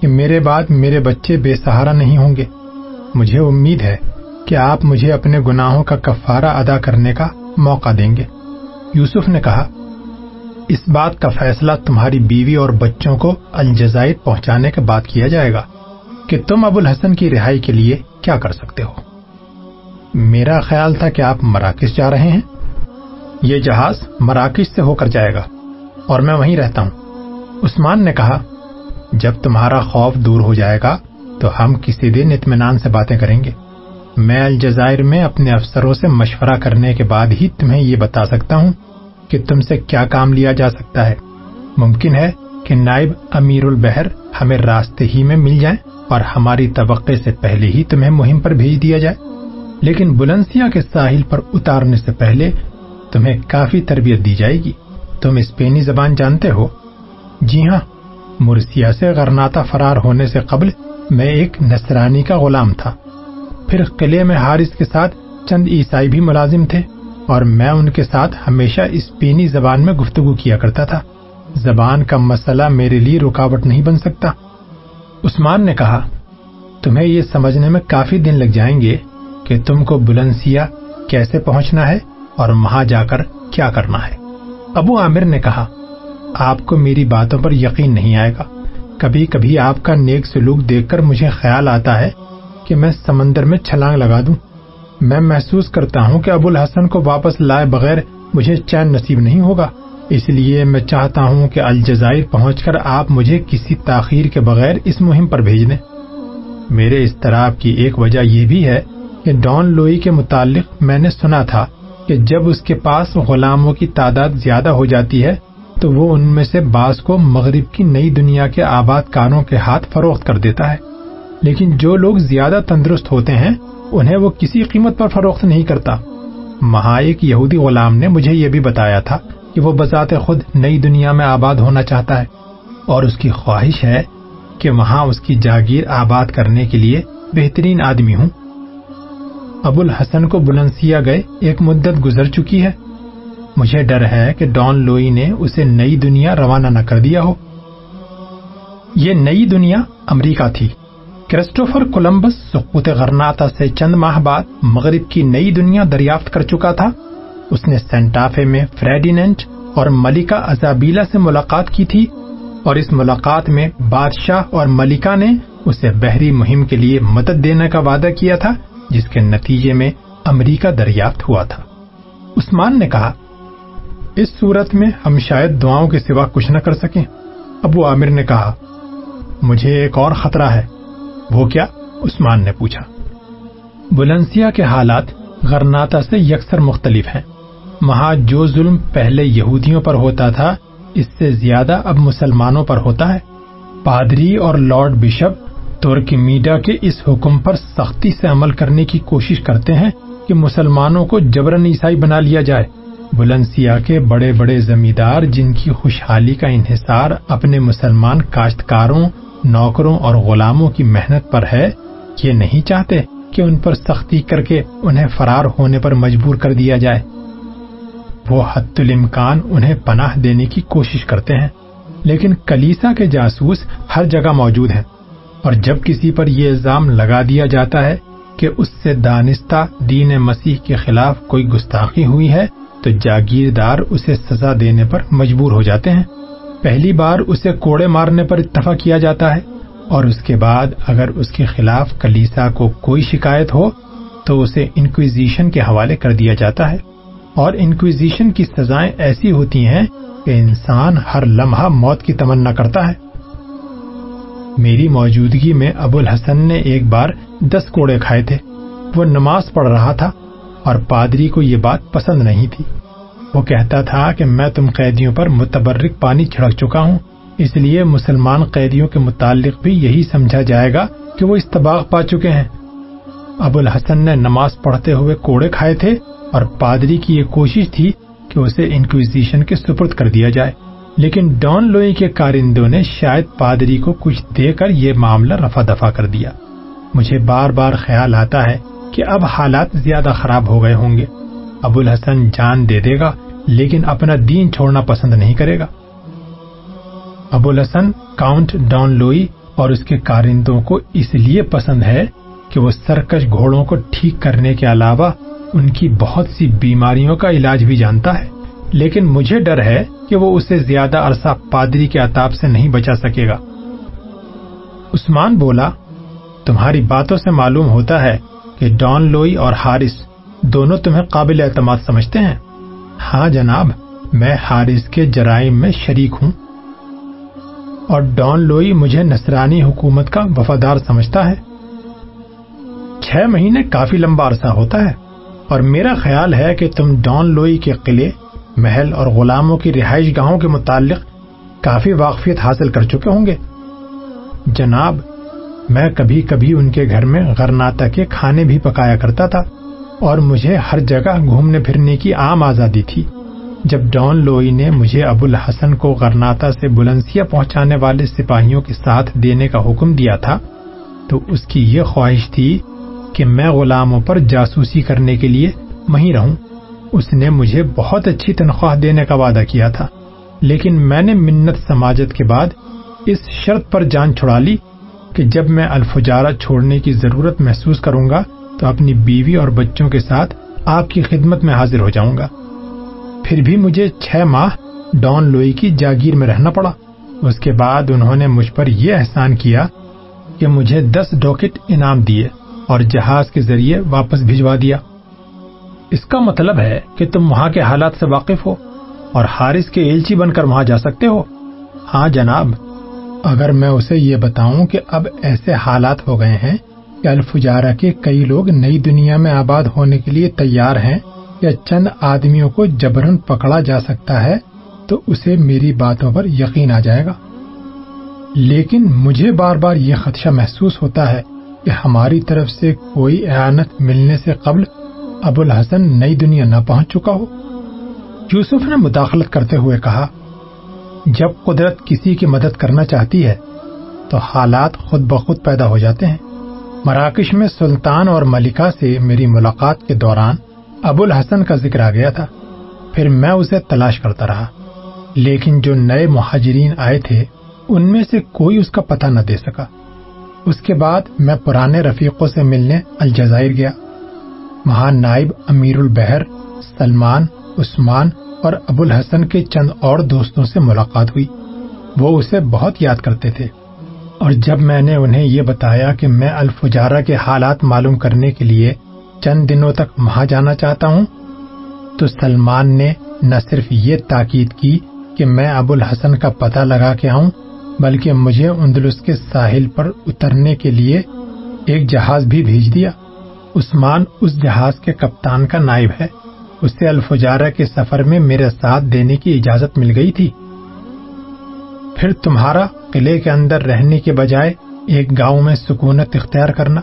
کہ میرے بعد میرے بچے بے سہارا نہیں ہوں گے۔ مجھے امید ہے کہ آپ مجھے اپنے گناہوں کا کفارہ ادا کرنے کا موقع دیں گے۔ یوسف نے کہا، اس بات کا فیصلہ تمہاری بیوی اور بچوں کو الجزائر پہنچانے کے بعد کیا جائے گا کہ تم ابو الحسن کی رہائی کے لیے کیا کر سکتے ہو۔ میرا خیال تھا کہ آپ مراکش جا رہے ہیں۔ یہ جہاز مراکش سے ہو کر جائے گا اور میں وہیں رہتا ہوں۔ عثمان نے کہا، جب تمہارا خوف دور ہو جائے گا تو ہم کسی دن اطمینان سے باتیں کریں گے۔ میں الجزائر میں اپنے افسروں سے مشورہ کرنے کے بعد ہی تمہیں یہ بتا سکتا ہوں کہ تم سے کیا کام لیا جا سکتا ہے۔ ممکن ہے کہ نائب امیر البحر ہمیں راستے ہی میں مل جائیں اور ہماری توقع سے پہلے ہی تمہیں مہم پر بھیج دیا جائے۔ لیکن بلنسیا کے ساحل پر اتارنے سے پہلے تمہیں کافی تربیت دی جائے گی۔ تم اسپینی زبان جانتے ہو۔ جی ہاں مرسیا سے غرناتا فرار ہونے سے قبل میں ایک نصرانی کا غلام تھا۔ پھر قلعے میں حارث کے ساتھ چند عیسائی بھی ملازم تھے اور میں ان کے ساتھ ہمیشہ اسپینی زبان میں گفتگو کیا کرتا تھا۔ زبان کا مسئلہ میرے لیے رکاوٹ نہیں بن سکتا۔ عثمان نے کہا، تمہیں یہ سمجھنے میں کافی دن لگ جائیں گے کہ تم کو بلنسیا کیسے پہنچنا ہے اور وہاں جا کر کیا کرنا ہے۔ ابو عامر نے کہا، آپ کو میری باتوں پر یقین نہیں آئے گا۔ کبھی کبھی آپ کا نیک سلوک دیکھ کر مجھے خیال آتا ہے کہ میں سمندر میں چھلانگ لگا دوں۔ میں محسوس کرتا ہوں کہ ابو الحسن کو واپس لائے بغیر مجھے چین نصیب نہیں ہوگا۔ اس لیے میں چاہتا ہوں کہ الجزائر پہنچ کر آپ مجھے کسی تاخیر کے بغیر اس مہم پر بھیج دیں۔ میرے اضطراب کی ایک وجہ یہ بھی ہے کہ ڈان لوئی کے متعلق میں نے سنا تھا کہ جب اس کے پاس غلاموں کی تعداد زیادہ ہو جاتی ہے، تو وہ ان میں سے بعض کو مغرب کی نئی دنیا کے آباد کاروں کے ہاتھ فروخت کر دیتا ہے۔ لیکن جو لوگ زیادہ تندرست ہوتے ہیں، انہیں وہ کسی قیمت پر فروخت نہیں کرتا۔ وہاں ایک یہودی غلام نے مجھے یہ بھی بتایا تھا کہ وہ بذات خود نئی دنیا میں آباد ہونا چاہتا ہے اور اس کی خواہش ہے کہ وہاں اس کی جاگیر آباد کرنے کے لیے بہترین آدمی ہوں۔ ابو الحسن کو بلنسیا گئے، ایک مدت گزر چکی ہے۔ مجھے ڈر ہے کہ ڈان لوئی نے اسے نئی دنیا روانہ نہ کر دیا ہو۔ یہ نئی دنیا امریکہ تھی۔ کرسٹوفر کولمبس سقوط غرناتا سے چند ماہ بعد مغرب کی نئی دنیا دریافت کر چکا تھا۔ اس نے سینٹافے میں فریڈینٹ اور ملکہ ازابیلا سے ملاقات کی تھی اور اس ملاقات میں بادشاہ اور ملکہ نے اسے بحری مہم کے لیے مدد دینے کا وعدہ کیا تھا، جس کے نتیجے میں امریکہ دریافت ہوا تھا۔ عثمان نے کہا، اس صورت میں ہم شاید دعاؤں کے سوا کچھ نہ کر سکیں۔ ابو عامر نے کہا، مجھے ایک اور خطرہ ہے۔ وہ کیا؟ عثمان نے پوچھا۔ بلنسیا کے حالات غرناتا سے یکسر مختلف ہیں۔ وہاں جو ظلم پہلے یہودیوں پر ہوتا تھا، اس سے زیادہ اب مسلمانوں پر ہوتا ہے۔ پادری اور لارڈ بشپ ترکی میڈیا کے اس حکم پر سختی سے عمل کرنے کی کوشش کرتے ہیں کہ مسلمانوں کو جبرن عیسائی بنا لیا جائے۔ بلنسیا کے بڑے بڑے زمیندار جن کی خوشحالی کا انحصار اپنے مسلمان کاشتکاروں نوکروں اور غلاموں کی محنت پر ہے یہ نہیں چاہتے کہ ان پر سختی کر کے انہیں فرار ہونے پر مجبور کر دیا جائے۔ وہ حت الامکان انہیں پناہ دینے کی کوشش کرتے ہیں، لیکن کلیسا کے جاسوس ہر جگہ موجود ہیں۔ اور جب کسی پر یہ الزام لگا دیا جاتا ہے کہ اس سے دانستہ دین مسیح کے خلاف کوئی گستاخی ہوئی ہے، تو جاگیردار اسے سزا دینے پر مجبور ہو جاتے ہیں۔ پہلی بار اسے کوڑے مارنے پر اتفاق کیا جاتا ہے اور اس کے بعد اگر اس کے خلاف کلیسا کو کوئی شکایت ہو تو اسے انکویزیشن کے حوالے کر دیا جاتا ہے اور انکویزیشن کی سزائیں ایسی ہوتی ہیں کہ انسان ہر لمحہ موت کی تمنا کرتا ہے۔ میری موجودگی میں ابو الحسن نے ایک بار دس کوڑے کھائے تھے۔ وہ نماز پڑھ رہا تھا اور پادری کو یہ بات پسند نہیں تھی۔ وہ کہتا تھا کہ میں تم قیدیوں پر متبرک پانی چھڑک چکا ہوں۔ اس لیے مسلمان قیدیوں کے متعلق بھی یہی سمجھا جائے گا کہ وہ استباغ پا چکے ہیں۔ ابو الحسن نے نماز پڑھتے ہوئے کوڑے کھائے تھے اور پادری کی یہ کوشش تھی کہ اسے انکویزیشن کے سپرد کر دیا جائے۔ لیکن ڈان لوئی کے کارندوں نے شاید پادری کو کچھ دے کر یہ معاملہ رفا دفا کر دیا۔ مجھے بار بار خیال آتا ہے کہ اب حالات زیادہ خراب ہو گئے ہوں گے۔ ابو الحسن جان دے دے گا لیکن اپنا دین چھوڑنا پسند نہیں کرے گا۔ ابو الحسن کاؤنٹ ڈان لوئی اور اس کے کارندوں کو اس لیے پسند ہے کہ وہ سرکش گھوڑوں کو ٹھیک کرنے کے علاوہ ان کی بہت سی بیماریوں کا علاج بھی جانتا ہے۔ لیکن مجھے ڈر ہے کہ وہ اسے زیادہ عرصہ پادری کے اتاب سے نہیں بچا سکے گا۔ عثمان بولا، تمہاری باتوں سے معلوم ہوتا ہے کہ ڈان لوئی اور ہارس دونوں تمہیں قابل اعتماد سمجھتے ہیں۔ ہاں جناب، میں ہارس کے جرائم میں شریک ہوں۔ اور ڈان لوئی مجھے نصرانی حکومت کا وفادار سمجھتا ہے۔ چھ مہینے کافی لمبا عرصہ ہوتا ہے، اور میرا خیال ہے کہ تم ڈان لوئی کے قلعے، محل اور غلاموں کی رہائش گاہوں کے متعلق کافی واقفیت حاصل کر چکے ہوں گے۔ جناب، میں کبھی کبھی ان کے گھر میں غرناتا کے کھانے بھی پکایا کرتا تھا۔ اور مجھے ہر جگہ گھومنے پھرنے کی عام آزادی تھی۔ جب ڈان لوئی نے مجھے ابو الحسن کو غرناتا سے بلنسیا پہنچانے والے سپاہیوں کے ساتھ دینے کا حکم دیا تھا، تو اس کی یہ خواہش تھی کہ میں غلاموں پر جاسوسی کرنے کے لیے وہیں رہوں۔ اس نے مجھے بہت اچھی تنخواہ دینے کا وعدہ کیا تھا، لیکن میں نے منت سماجت کے بعد اس شرط پر جان چھڑا لی کہ جب میں الفجارہ چھوڑنے کی ضرورت محسوس کروں گا تو اپنی بیوی اور بچوں کے ساتھ آپ کی خدمت میں حاضر ہو جاؤں گا۔ پھر بھی مجھے چھ ماہ ڈان لوئی کی جاگیر میں رہنا پڑا۔ اس کے بعد انہوں نے مجھ پر یہ احسان کیا کہ مجھے دس ڈاکٹ انعام دیے اور جہاز کے ذریعے واپس بھجوا دیا۔ اس کا مطلب ہے کہ تم وہاں کے حالات سے واقف ہو اور حارث کے ایلچی بن کر وہاں جا سکتے ہو۔ ہاں جناب، اگر میں اسے یہ بتاؤں کہ اب ایسے حالات ہو گئے ہیں کہ الفجارہ کے کئی لوگ نئی دنیا میں آباد ہونے کے لیے تیار ہیں یا چند آدمیوں کو جبرن پکڑا جا سکتا ہے، تو اسے میری باتوں پر یقین آ جائے گا۔ لیکن مجھے بار بار یہ خدشہ محسوس ہوتا ہے کہ ہماری طرف سے کوئی اعانت ملنے سے قبل ابو الحسن نئی دنیا نہ پہنچ چکا ہو۔ یوسف نے مداخلت کرتے ہوئے کہا، جب قدرت کسی کی مدد کرنا چاہتی ہے، تو حالات خود بخود پیدا ہو جاتے ہیں۔ مراکش میں سلطان اور ملکہ سے میری ملاقات کے دوران ابو الحسن کا ذکر آ گیا تھا۔ پھر میں اسے تلاش کرتا رہا۔ لیکن جو نئے مہاجرین آئے تھے، ان میں سے کوئی اس کا پتہ نہ دے سکا۔ اس کے بعد میں پرانے رفیقوں سے ملنے الجزائر گیا۔ وہاں نائب امیر البحر، سلمان، عثمان اور ابو الحسن کے چند اور دوستوں سے ملاقات ہوئی۔ وہ اسے بہت یاد کرتے تھے۔ اور جب میں نے انہیں یہ بتایا کہ میں الفجارہ کے حالات معلوم کرنے کے لیے چند دنوں تک وہاں جانا چاہتا ہوں، تو سلمان نے نہ صرف یہ تاکید کی کہ میں ابو الحسن کا پتہ لگا کے آؤں، بلکہ مجھے اندلس کے ساحل پر اترنے کے لیے ایک جہاز بھی بھیج دیا۔ عثمان اس جہاز کے کپتان کا نائب ہے۔ اسے الفجارہ کے سفر میں میرے ساتھ دینے کی اجازت مل گئی تھی۔ پھر تمہارا قلعے کے اندر رہنے کے بجائے ایک گاؤں میں سکونت اختیار کرنا،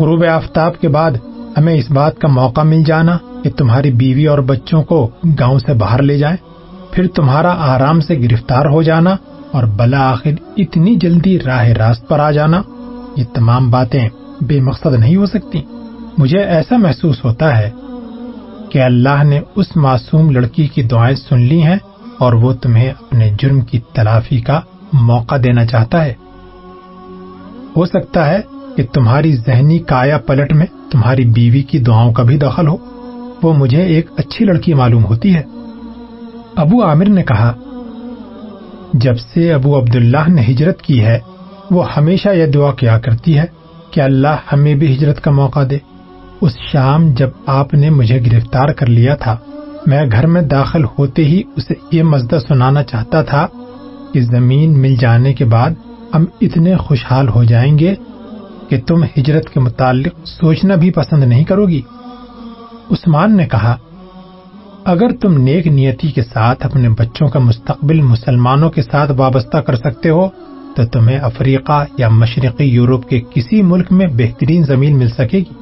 غروب آفتاب کے بعد ہمیں اس بات کا موقع مل جانا کہ تمہاری بیوی اور بچوں کو گاؤں سے باہر لے جائیں، پھر تمہارا آرام سے گرفتار ہو جانا اور بلا آخر اتنی جلدی راہ راست پر آ جانا۔ یہ تمام باتیں بے مقصد نہیں ہو سکتی مجھے ایسا محسوس ہوتا ہے کہ اللہ نے اس معصوم لڑکی کی دعائیں سن لی ہیں اور وہ تمہیں اپنے جرم کی تلافی کا موقع دینا چاہتا ہے۔ ہو سکتا ہے کہ تمہاری ذہنی کایا پلٹ میں تمہاری بیوی کی دعاؤں کا بھی دخل ہو۔ وہ مجھے ایک اچھی لڑکی معلوم ہوتی ہے۔ ابو عامر نے کہا، جب سے ابو عبداللہ نے ہجرت کی ہے، وہ ہمیشہ یہ دعا کیا کرتی ہے کہ اللہ ہمیں بھی ہجرت کا موقع دے۔ اس شام جب آپ نے مجھے گرفتار کر لیا تھا، میں گھر میں داخل ہوتے ہی اسے یہ مزدہ سنانا چاہتا تھا کہ زمین مل جانے کے بعد ہم اتنے خوشحال ہو جائیں گے کہ تم ہجرت کے متعلق سوچنا بھی پسند نہیں کرو گی۔ عثمان نے کہا، اگر تم نیک نیتی کے ساتھ اپنے بچوں کا مستقبل مسلمانوں کے ساتھ وابستہ کر سکتے ہو، تو تمہیں افریقہ یا مشرقی یورپ کے کسی ملک میں بہترین زمین مل سکے گی۔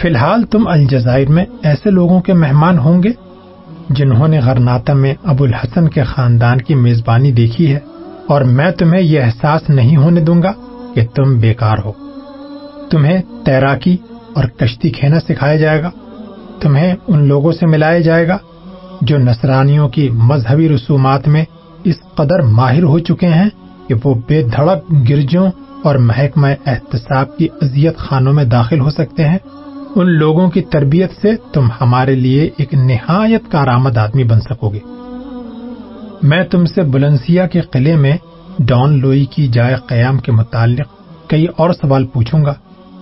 فی الحال تم الجزائر میں ایسے لوگوں کے مہمان ہوں گے جنہوں نے غرناتا میں ابو الحسن کے خاندان کی میزبانی دیکھی ہے، اور میں تمہیں یہ احساس نہیں ہونے دوں گا کہ تم بیکار ہو۔ تمہیں تیراکی اور کشتی کھینا سکھایا جائے گا۔ تمہیں ان لوگوں سے ملایا جائے گا جو نصرانیوں کی مذہبی رسومات میں اس قدر ماہر ہو چکے ہیں کہ وہ بے دھڑک گرجوں اور محکمہ احتساب کی اذیت خانوں میں داخل ہو سکتے ہیں۔ ان لوگوں کی تربیت سے تم ہمارے لیے ایک نہایت کارآمد آدمی بن سکو گے۔ میں تم سے بلنسیا کے قلعے میں ڈان لوئی کی جائے قیام کے متعلق کئی اور سوال پوچھوں گا،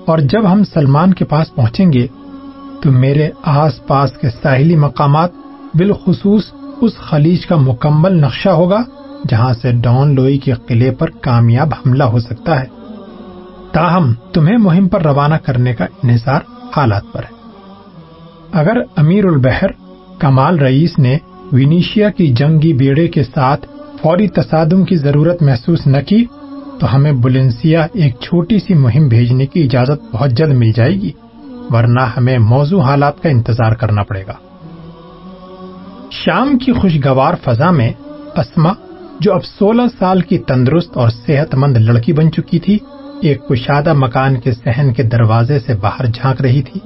اور جب ہم سلمان کے پاس پہنچیں گے، تو میرے آس پاس کے ساحلی مقامات بالخصوص اس خلیج کا مکمل نقشہ ہوگا جہاں سے ڈان لوئی کے قلعے پر کامیاب حملہ ہو سکتا ہے۔ تاہم، تمہیں مہم پر روانہ کرنے کا انحصار حالات پر ہے۔ اگر امیر البحر کمال رئیس نے ونیشیا کی جنگی بیڑے کے ساتھ فوری تصادم کی ضرورت محسوس نہ کی، تو ہمیں بلنسیا ایک چھوٹی سی مہم بھیجنے کی اجازت بہت جلد مل جائے گی، ورنہ ہمیں موضوع حالات کا انتظار کرنا پڑے گا۔ شام کی خوشگوار فضا میں اسما، جو اب سولہ سال کی تندرست اور صحت مند لڑکی بن چکی تھی ایک کشادہ مکان کے سہن کے دروازے سے باہر جھانک رہی تھی۔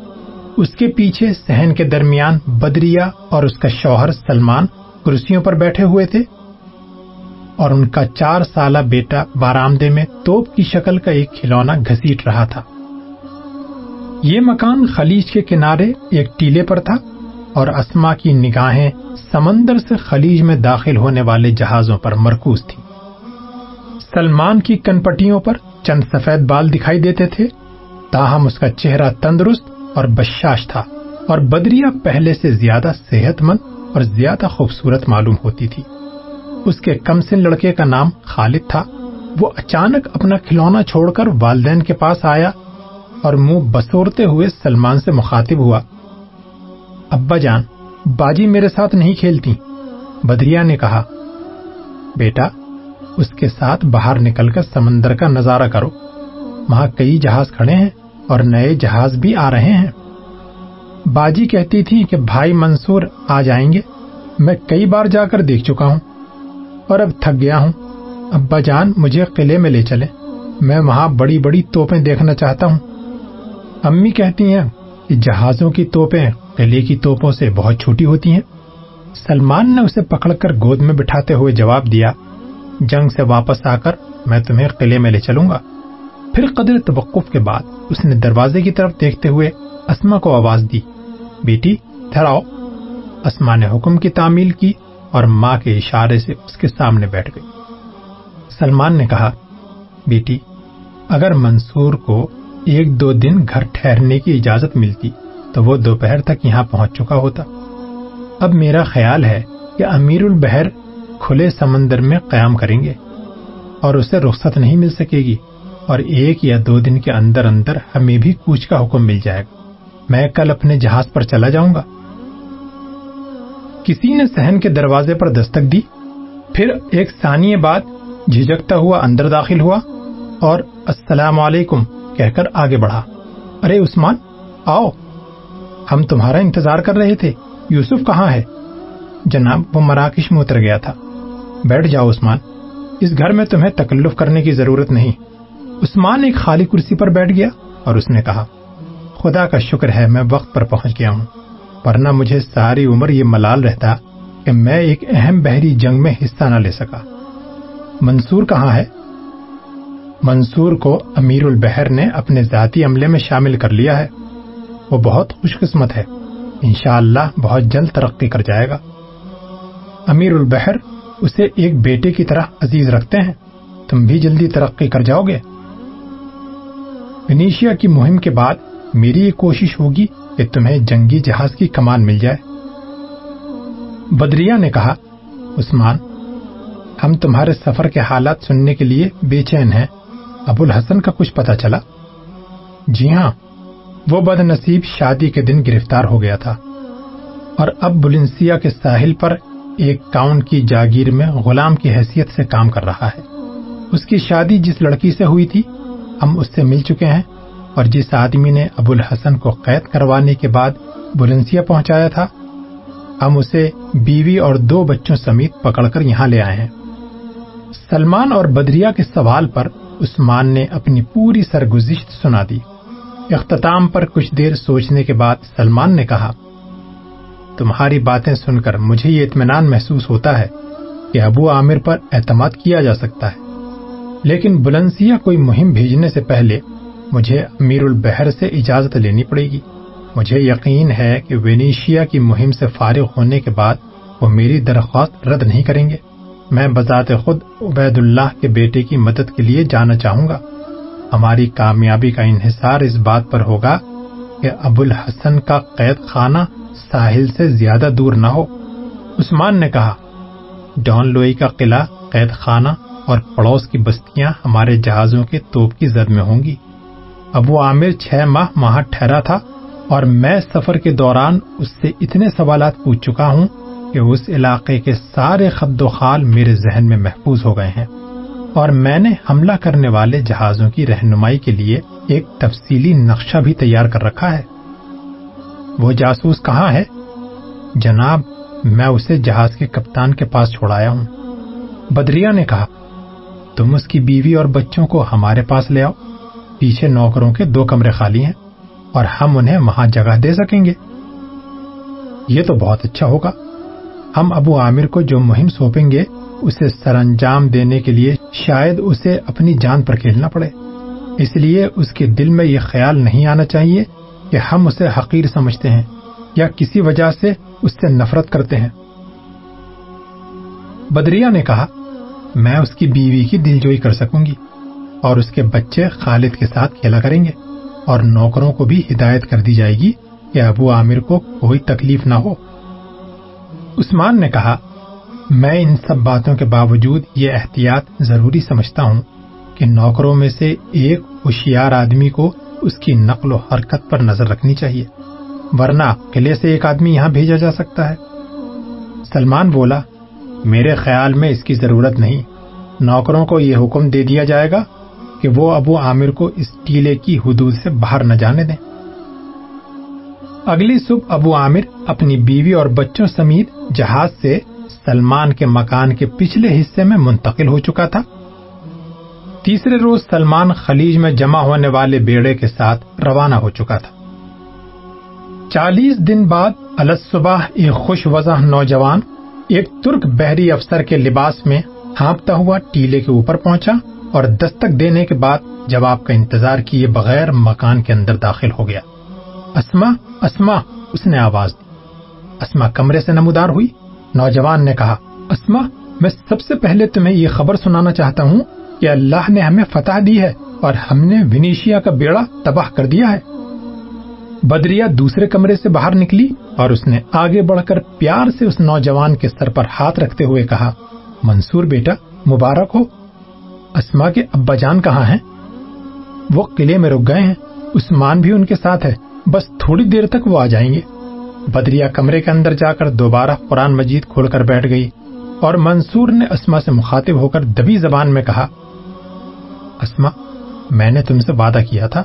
اس کے پیچھے سہن کے درمیان بدریا اور اس کا شوہر سلمان کرسیوں پر بیٹھے ہوئے تھے اور ان کا چار سالہ بیٹا بارامدے میں توپ کی شکل کا ایک کھلونا گھسیٹ رہا تھا۔ یہ مکان خلیج کے کنارے ایک ٹیلے پر تھا اور اسما کی نگاہیں سمندر سے خلیج میں داخل ہونے والے جہازوں پر مرکوز تھی سلمان کی کنپٹیوں پر چند سفید بال دکھائی دیتے تھے، تاہم اس کا چہرہ تندرست اور بشاش تھا اور بدریا پہلے سے زیادہ صحت مند اور زیادہ خوبصورت معلوم ہوتی تھی۔ اس کے کم سن لڑکے کا نام خالد تھا۔ وہ اچانک اپنا کھلونا چھوڑ کر والدین کے پاس آیا اور منہ بسورتے ہوئے سلمان سے مخاطب ہوا۔ ابا جان، باجی میرے ساتھ نہیں کھیلتی۔ بدریا نے کہا، بیٹا اس کے ساتھ باہر نکل کر سمندر کا نظارہ کرو۔ وہاں کئی جہاز کھڑے ہیں اور نئے جہاز بھی آ رہے ہیں۔ باجی کہتی تھی کہ بھائی منصور آ جائیں گے۔ میں کئی بار جا کر دیکھ چکا ہوں اور اب تھک گیا ہوں۔ ابا جان مجھے قلعے میں لے چلے۔ میں وہاں بڑی بڑی توپیں دیکھنا چاہتا ہوں۔ امی کہتی ہیں کہ جہازوں کی توپیں قلعے کی توپوں سے بہت چھوٹی ہوتی ہیں۔ سلمان نے اسے پکڑ کر گود میں بٹھاتے ہوئے جواب دیا جنگ سے واپس آ کر میں تمہیں قلعے میں لے چلوں گا۔ پھر قدر توقف کے بعد اس نے دروازے کی طرف دیکھتے ہوئے اسما کو آواز دی۔ بیٹی، ٹھہراؤ۔ اسما نے حکم کی تعمیل کی اور ماں کے اشارے سے اس کے سامنے بیٹھ گئی۔ سلمان نے کہا، بیٹی، اگر منصور کو ایک دو دن گھر ٹھہرنے کی اجازت ملتی تو وہ دوپہر تک یہاں پہنچ چکا ہوتا۔ اب میرا خیال ہے کہ امیر البحر کھلے سمندر میں قیام کریں گے اور اسے رخصت نہیں مل سکے گی اور ایک یا دو دن کے اندر اندر ہمیں بھی کوچ کا حکم مل جائے گا۔ میں کل اپنے جہاز پر چلا جاؤں گا۔ کسی نے سہن کے دروازے پر دستک دی۔ پھر ایک ثانیے بعد جھجکتا ہوا اندر داخل ہوا اور السلام علیکم کہہ کر آگے بڑھا۔ ارے عثمان، آؤ۔ ہم تمہارا انتظار کر رہے تھے۔ یوسف کہاں ہے؟ جناب، وہ مراکش میں اتر گیا تھا۔ بیٹھ جاؤ عثمان، اس گھر میں تمہیں تکلف کرنے کی ضرورت نہیں۔ عثمان ایک خالی کرسی پر بیٹھ گیا اور اس نے کہا، خدا کا شکر ہے میں وقت پر پہنچ گیا ہوں ورنہ مجھے ساری عمر یہ ملال رہتا کہ میں ایک اہم بحری جنگ میں حصہ نہ لے سکا۔ منصور کہاں ہے؟ منصور کو امیر البحر نے اپنے ذاتی عملے میں شامل کر لیا ہے۔ وہ بہت خوش قسمت ہے۔ انشاءاللہ اللہ بہت جلد ترقی کر جائے گا۔ امیر البحر اسے ایک بیٹے کی طرح عزیز رکھتے ہیں۔ تم بھی جلدی ترقی کر جاؤ گے۔ ونیشیا کی مہم کے بعد میری یہ کوشش ہوگی کہ تمہیں جنگی جہاز کی کمان مل جائے۔ بدریا نے کہا، عثمان، ہم تمہارے سفر کے حالات سننے کے لیے بے چین ہیں۔ ابو الحسن کا کچھ پتا چلا۔ جی ہاں وہ بد نصیب شادی کے دن گرفتار ہو گیا تھا۔ اور اب بلنسیا کے ساحل پر ایک کاؤنٹ کی جاگیر میں غلام کی حیثیت سے کام کر رہا ہے۔ اس کی شادی جس لڑکی سے ہوئی تھی، ہم اس سے مل چکے ہیں اور جس آدمی نے ابو الحسن کو قید کروانے کے بعد بلنسیا پہنچایا تھا، ہم اسے بیوی اور دو بچوں سمیت پکڑ کر یہاں لے آئے ہیں۔ سلمان اور بدریا کے سوال پر عثمان نے اپنی پوری سرگزشت سنا دی۔ اختتام پر کچھ دیر سوچنے کے بعد سلمان نے کہا تمہاری باتیں سن کر مجھے یہ اطمینان محسوس ہوتا ہے کہ ابو عامر پر اعتماد کیا جا سکتا ہے۔ لیکن بلنسیا کوئی مہم بھیجنے سے پہلے مجھے امیر البحر سے اجازت لینی پڑے گی۔ مجھے یقین ہے کہ وینیشیا کی مہم سے فارغ ہونے کے بعد وہ میری درخواست رد نہیں کریں گے۔ میں بذات خود عبید اللہ کے بیٹے کی مدد کے لیے جانا چاہوں گا۔ ہماری کامیابی کا انحصار اس بات پر ہوگا کہ ابو الحسن کا قید خانہ ساحل سے زیادہ دور نہ ہو۔ عثمان نے کہا، ڈان لوئی کا قلعہ، قید خانہ اور پڑوس کی بستیاں ہمارے جہازوں کے توپ کی زد میں ہوں گی۔ ابو عامر چھ ماہ وہاں ٹھہرا تھا اور میں سفر کے دوران اس سے اتنے سوالات پوچھ چکا ہوں کہ اس علاقے کے سارے خد و خال میرے ذہن میں محفوظ ہو گئے ہیں۔ اور میں نے حملہ کرنے والے جہازوں کی رہنمائی کے لیے ایک تفصیلی نقشہ بھی تیار کر رکھا ہے۔ وہ جاسوس کہاں ہے؟ جناب، میں اسے جہاز کے کپتان کے پاس چھوڑایا ہوں۔ بدریا نے کہا، تم اس کی بیوی اور بچوں کو ہمارے پاس لے آؤ۔ پیچھے نوکروں کے دو کمرے خالی ہیں اور ہم انہیں وہاں جگہ دے سکیں گے۔ یہ تو بہت اچھا ہوگا۔ ہم ابو عامر کو جو مہم سونپیں گے، اسے سر انجام دینے کے لیے شاید اسے اپنی جان پر کھیلنا پڑے۔ اس لیے اس کے دل میں یہ خیال نہیں آنا چاہیے کہ ہم اسے حقیر سمجھتے ہیں یا کسی وجہ سے اس سے نفرت کرتے ہیں۔ بدریا نے کہا، میں اس کی بیوی کی دل جوئی کر سکوں گی اور اس کے بچے خالد کے ساتھ کھیلا کریں گے اور نوکروں کو بھی ہدایت کر دی جائے گی کہ ابو عامر کو کوئی تکلیف نہ ہو۔ عثمان نے کہا، میں ان سب باتوں کے باوجود یہ احتیاط ضروری سمجھتا ہوں کہ نوکروں میں سے ایک ہوشیار آدمی کو اس کی نقل و حرکت پر نظر رکھنی چاہیے، ورنہ قلعے سے ایک آدمی یہاں بھیجا جا سکتا ہے۔ سلمان بولا، میرے خیال میں اس کی ضرورت نہیں۔ نوکروں کو یہ حکم دے دیا جائے گا کہ وہ ابو عامر کو اس ٹیلے کی حدود سے باہر نہ جانے دیں۔ اگلی صبح ابو عامر اپنی بیوی اور بچوں سمیت جہاز سے سلمان کے مکان کے پچھلے حصے میں منتقل ہو چکا تھا۔ تیسرے روز سلمان خلیج میں جمع ہونے والے بیڑے کے ساتھ روانہ ہو چکا تھا۔ چالیس دن بعد الصبح ایک خوش وضع نوجوان ایک ترک بحری افسر کے لباس میں ہانپتا ہوا ٹیلے کے اوپر پہنچا اور دستک دینے کے بعد جواب کا انتظار کیے بغیر مکان کے اندر داخل ہو گیا۔ اسما اسما اس نے آواز دی۔ اسما کمرے سے نمودار ہوئی۔ نوجوان نے کہا اسما میں سب سے پہلے تمہیں یہ خبر سنانا چاہتا ہوں کہ اللہ نے ہمیں فتح دی ہے اور ہم نے ونیشیا کا بیڑا تباہ کر دیا ہے۔ بدریا دوسرے کمرے سے باہر نکلی اور اس نے آگے بڑھ کر پیار سے اس نوجوان کے سر پر ہاتھ رکھتے ہوئے کہا، منصور بیٹا، مبارک ہو۔ اسما کے ابا جان کہاں ہیں؟ وہ قلعے میں رک گئے ہیں۔ عثمان بھی ان کے ساتھ ہے۔ بس تھوڑی دیر تک وہ آ جائیں گے۔ بدریا کمرے کے اندر جا کر دوبارہ قرآن مجید کھول کر بیٹھ گئی اور منصور نے اسما سے مخاطب ہو کر دبی زبان میں کہا اسما میں نے تم سے وعدہ کیا تھا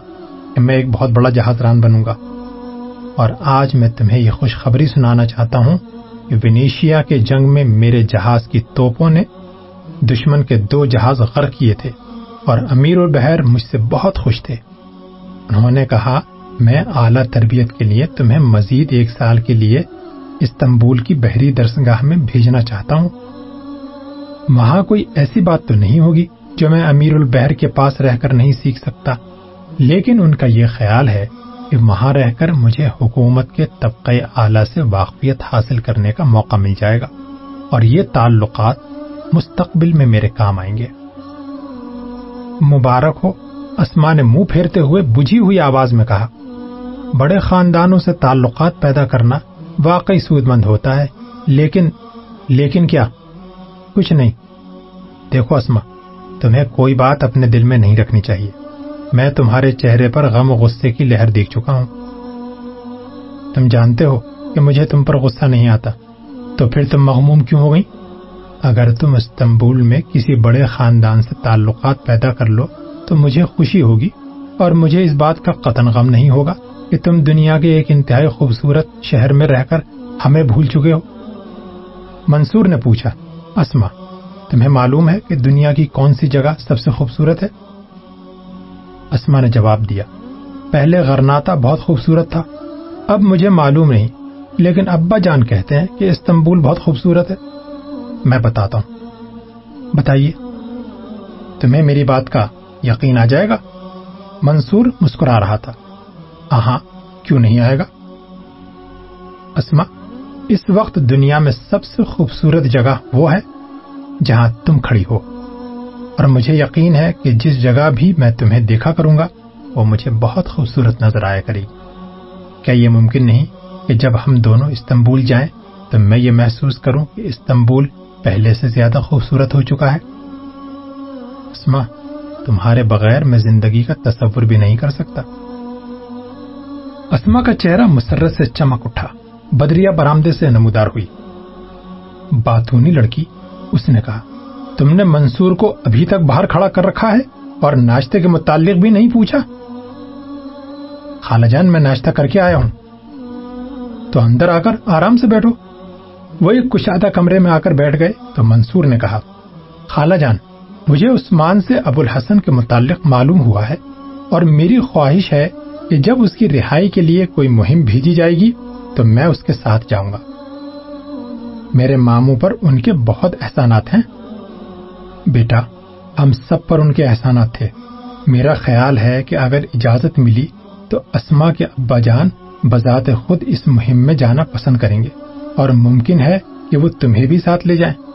کہ میں ایک بہت بڑا جہاز ران بنوں گا۔ اور آج میں تمہیں یہ خوشخبری سنانا چاہتا ہوں کہ ونیشیا کے جنگ میں میرے جہاز کی توپوں نے دشمن کے دو جہاز غرق کیے تھے اور امیر اور البحر مجھ سے بہت خوش تھے۔ انہوں نے کہا، میں اعلیٰ تربیت کے لیے تمہیں مزید ایک سال کے لیے استنبول کی بحری درسگاہ میں بھیجنا چاہتا ہوں۔ وہاں کوئی ایسی بات تو نہیں ہوگی جو میں امیر البحر کے پاس رہ کر نہیں سیکھ سکتا۔ لیکن ان کا یہ خیال ہے کہ وہاں رہ کر مجھے حکومت کے طبقۂ اعلی سے واقفیت حاصل کرنے کا موقع مل جائے گا اور یہ تعلقات مستقبل میں میرے کام آئیں گے۔ مبارک ہو اسما نے منہ پھیرتے ہوئے بجھی ہوئی آواز میں کہا، بڑے خاندانوں سے تعلقات پیدا کرنا واقعی سود مند ہوتا ہے، لیکن لیکن کیا؟ کچھ نہیں۔ دیکھو اسما تمہیں کوئی بات اپنے دل میں نہیں رکھنی چاہیے۔ میں تمہارے چہرے پر غم و غصے کی لہر دیکھ چکا ہوں۔ تم جانتے ہو کہ مجھے تم پر غصہ نہیں آتا۔ تو پھر تم مغموم کیوں ہو گئی؟ اگر تم استنبول میں کسی بڑے خاندان سے تعلقات پیدا کر لو، تو مجھے خوشی ہوگی اور مجھے اس بات کا قطن غم نہیں ہوگا کہ تم دنیا کے ایک انتہائی خوبصورت شہر میں رہ کر ہمیں بھول چکے ہو۔ منصور نے پوچھا اسما تمہیں معلوم ہے کہ دنیا کی کون سی جگہ سب سے خوبصورت ہے؟ اسما نے جواب دیا، پہلے غرناتا بہت خوبصورت تھا، اب مجھے معلوم نہیں، لیکن ابا جان کہتے ہیں کہ استنبول بہت خوبصورت ہے۔ میں بتاتا ہوں۔ بتائیے، تمہیں میری بات کا یقین آ جائے گا؟ منصور مسکرا رہا تھا۔ ہاں کیوں نہیں آئے گا؟ اسما اس وقت دنیا میں سب سے خوبصورت جگہ وہ ہے۔ جہاں تم کھڑی ہو۔ اور مجھے یقین ہے کہ جس جگہ بھی میں تمہیں دیکھا کروں گا، وہ مجھے بہت خوبصورت نظر آیا کرے گی۔ کیا یہ ممکن نہیں کہ جب ہم دونوں استنبول جائیں، تو میں یہ محسوس کروں کہ استنبول پہلے سے زیادہ خوبصورت ہو چکا ہے؟ اسما، تمہارے بغیر میں زندگی کا تصور بھی نہیں کر سکتا۔ اسما کا چہرہ مسرت سے چمک اٹھا بدریا برامدے سے نمودار ہوئی۔ باتونی لڑکی اس نے کہا، تم نے منصور کو ابھی تک باہر کھڑا کر رکھا ہے اور ناشتے کے متعلق بھی نہیں پوچھا? خالہ جان، میں ناشتہ کر کے آیا ہوں. تو اندر آ کر آرام سے بیٹھو. وہ ایک کشادہ کمرے میں آ کر بیٹھ گئے تو منصور نے کہا، خالہ جان، مجھے عثمان سے ابو الحسن کے متعلق معلوم ہوا ہے اور میری خواہش ہے کہ جب اس کی رہائی کے لیے کوئی مہم بھیجی جائے گی تو میں اس کے ساتھ جاؤں گا۔ میرے ماموں پر ان کے بہت احسانات ہیں۔ بیٹا، ہم سب پر ان کے احسانات تھے۔ میرا خیال ہے کہ اگر اجازت ملی تو اسما کے ابا جان بذات خود اس مہم میں جانا پسند کریں گے۔ اور ممکن ہے کہ وہ تمہیں بھی ساتھ لے جائیں۔